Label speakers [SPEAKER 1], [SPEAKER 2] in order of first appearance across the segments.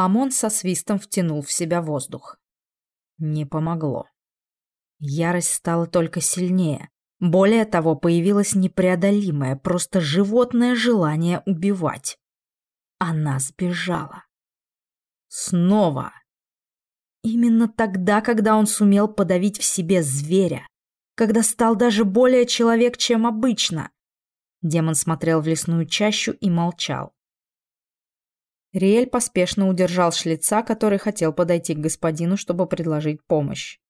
[SPEAKER 1] Амон со свистом втянул в себя воздух. Не помогло. Ярость стала только сильнее. Более того, появилось непреодолимое, просто животное желание убивать. Она сбежала. Снова. Именно тогда, когда он сумел подавить в себе зверя, когда стал даже более человек, чем обычно. Демон смотрел в лесную чащу и молчал. Риэль поспешно удержал шлица, который хотел подойти к господину, чтобы предложить помощь.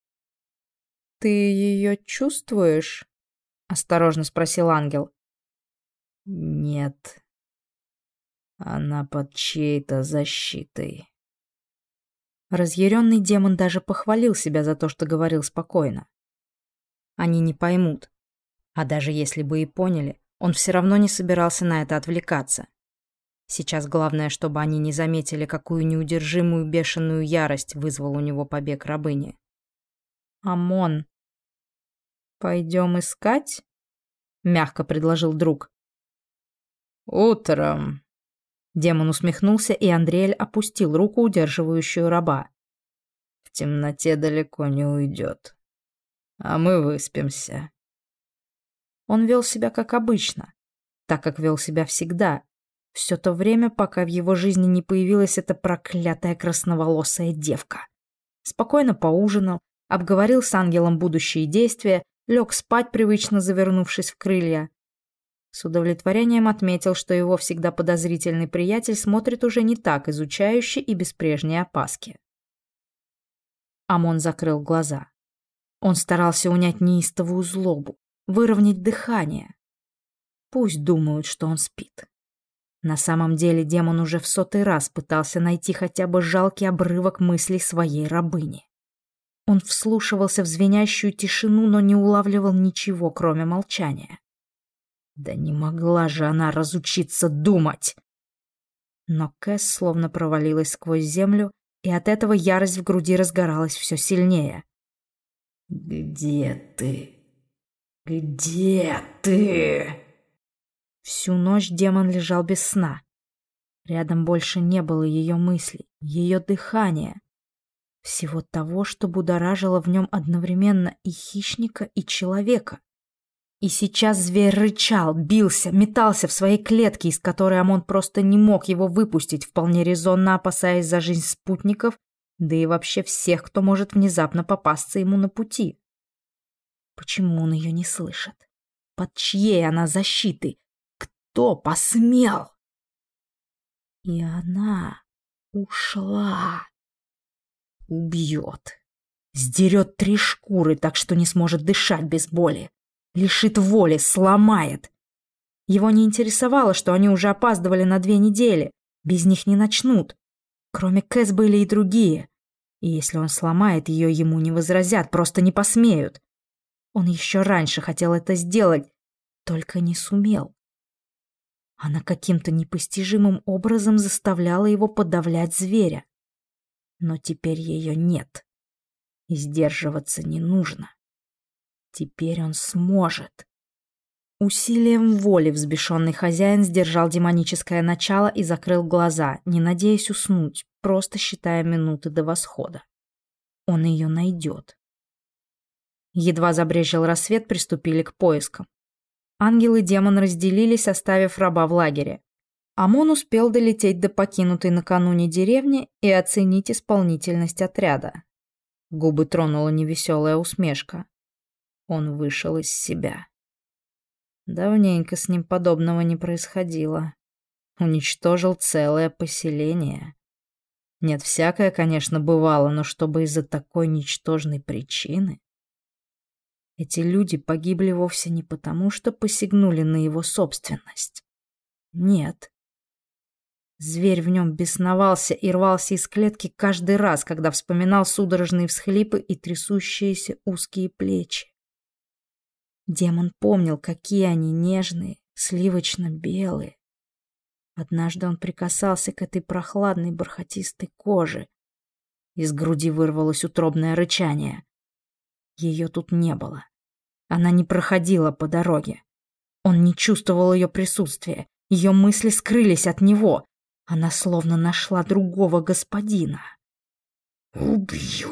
[SPEAKER 1] «Ты ее чувствуешь?» — осторожно спросил ангел.
[SPEAKER 2] «Нет. Она под чьей-то защитой».
[SPEAKER 1] Разъяренный демон даже похвалил себя за то, что говорил спокойно. Они не поймут. А даже если бы и поняли, он все равно не собирался на это отвлекаться. Сейчас главное, чтобы они не заметили, какую неудержимую бешеную ярость вызвал у него побег рабыни. «Амон, пойдем искать?» — мягко предложил друг.
[SPEAKER 2] «Утром»,
[SPEAKER 1] Демон усмехнулся, и Андриэль опустил руку, удерживающую раба.
[SPEAKER 2] «В темноте далеко не уйдет. А мы выспимся».
[SPEAKER 1] Он вел себя как обычно, так как вел себя всегда, все то время, пока в его жизни не появилась эта проклятая красноволосая девка. Спокойно поужинал, обговорил с ангелом будущие действия, лег спать, привычно завернувшись в крылья. С удовлетворением отметил, что его всегда подозрительный приятель смотрит уже не так изучающе и без прежней опаски. Амон закрыл глаза. Он старался унять неистовую злобу, выровнять дыхание. Пусть думают, что он спит. На самом деле демон уже в сотый раз пытался найти хотя бы жалкий обрывок мыслей своей рабыни. Он вслушивался в звенящую тишину, но не улавливал ничего, кроме молчания. Да не могла же она разучиться думать. Но Кэс словно провалилась сквозь землю, и от этого ярость в груди разгоралась все сильнее.
[SPEAKER 2] «Где ты? Где ты?»
[SPEAKER 1] Всю ночь демон лежал без сна. Рядом больше не было ее мыслей, ее дыхания. Всего того, что будоражило в нем одновременно и хищника, и человека. И сейчас зверь рычал, бился, метался в своей клетке, из которой Амон просто не мог его выпустить, вполне резонно опасаясь за жизнь спутников, да и вообще всех, кто может внезапно попасться ему на пути. Почему он ее не слышит? Под чьей она защитой? Кто посмел? И она ушла. Убьет. Сдерет три шкуры, так что не сможет дышать без боли лишит воли, сломает. Его не интересовало, что они уже опаздывали на две недели. Без них не начнут. Кроме Кэс были и другие. И если он сломает ее, ему не возразят, просто не посмеют. Он еще раньше хотел это сделать, только не сумел. Она каким-то непостижимым образом заставляла его подавлять зверя. Но теперь ее нет. И сдерживаться не нужно. Теперь он сможет. Усилием воли взбешенный хозяин сдержал демоническое начало и закрыл глаза, не надеясь уснуть, просто считая минуты до восхода. Он ее найдет. Едва забрежил рассвет, приступили к поискам. Ангел и демон разделились, оставив раба в лагере. Амон успел долететь до покинутой накануне деревни и оценить исполнительность отряда. Губы тронула невеселая усмешка. Он вышел из себя. Давненько с ним подобного не происходило. Уничтожил целое поселение. Нет, всякое, конечно, бывало, но чтобы из-за такой ничтожной причины... Эти люди погибли вовсе не потому, что посягнули на его собственность. Нет. Зверь в нем бесновался и рвался из клетки каждый раз, когда вспоминал судорожные всхлипы и трясущиеся узкие плечи. Демон помнил, какие они нежные, сливочно-белые. Однажды он прикасался к этой прохладной бархатистой коже. Из груди вырвалось утробное рычание. Ее тут не было. Она не проходила по дороге. Он не чувствовал ее присутствия. Ее мысли скрылись от него. Она словно нашла другого господина.
[SPEAKER 3] «Убью!»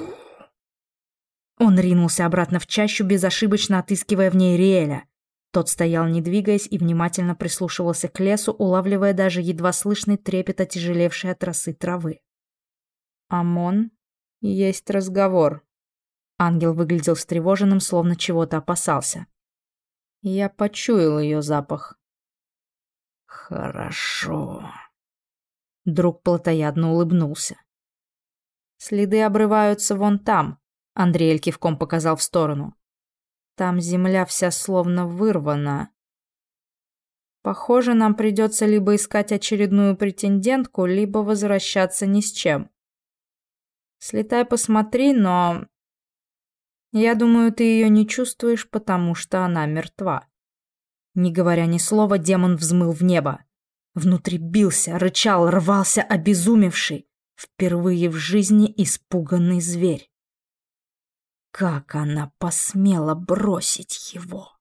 [SPEAKER 1] Он ринулся обратно в чащу, безошибочно отыскивая в ней Риэля. Тот стоял, не двигаясь, и внимательно прислушивался к лесу, улавливая даже едва слышный трепет отяжелевшей от росы травы. «Амон, есть разговор». Ангел выглядел встревоженным, словно чего-то опасался. Я почуял ее запах.
[SPEAKER 3] «Хорошо».
[SPEAKER 1] Друг плотоядно улыбнулся. «Следы обрываются вон там», — Андреэль кивком показал в сторону. «Там земля вся словно вырвана. Похоже, нам придется либо искать очередную претендентку, либо возвращаться ни с чем. Слетай посмотри, но... Я думаю, ты ее не чувствуешь, потому что она мертва». Не говоря ни слова, демон взмыл в небо. Внутри бился, рычал, рвался обезумевший, впервые в жизни испуганный зверь. Как она посмела бросить его?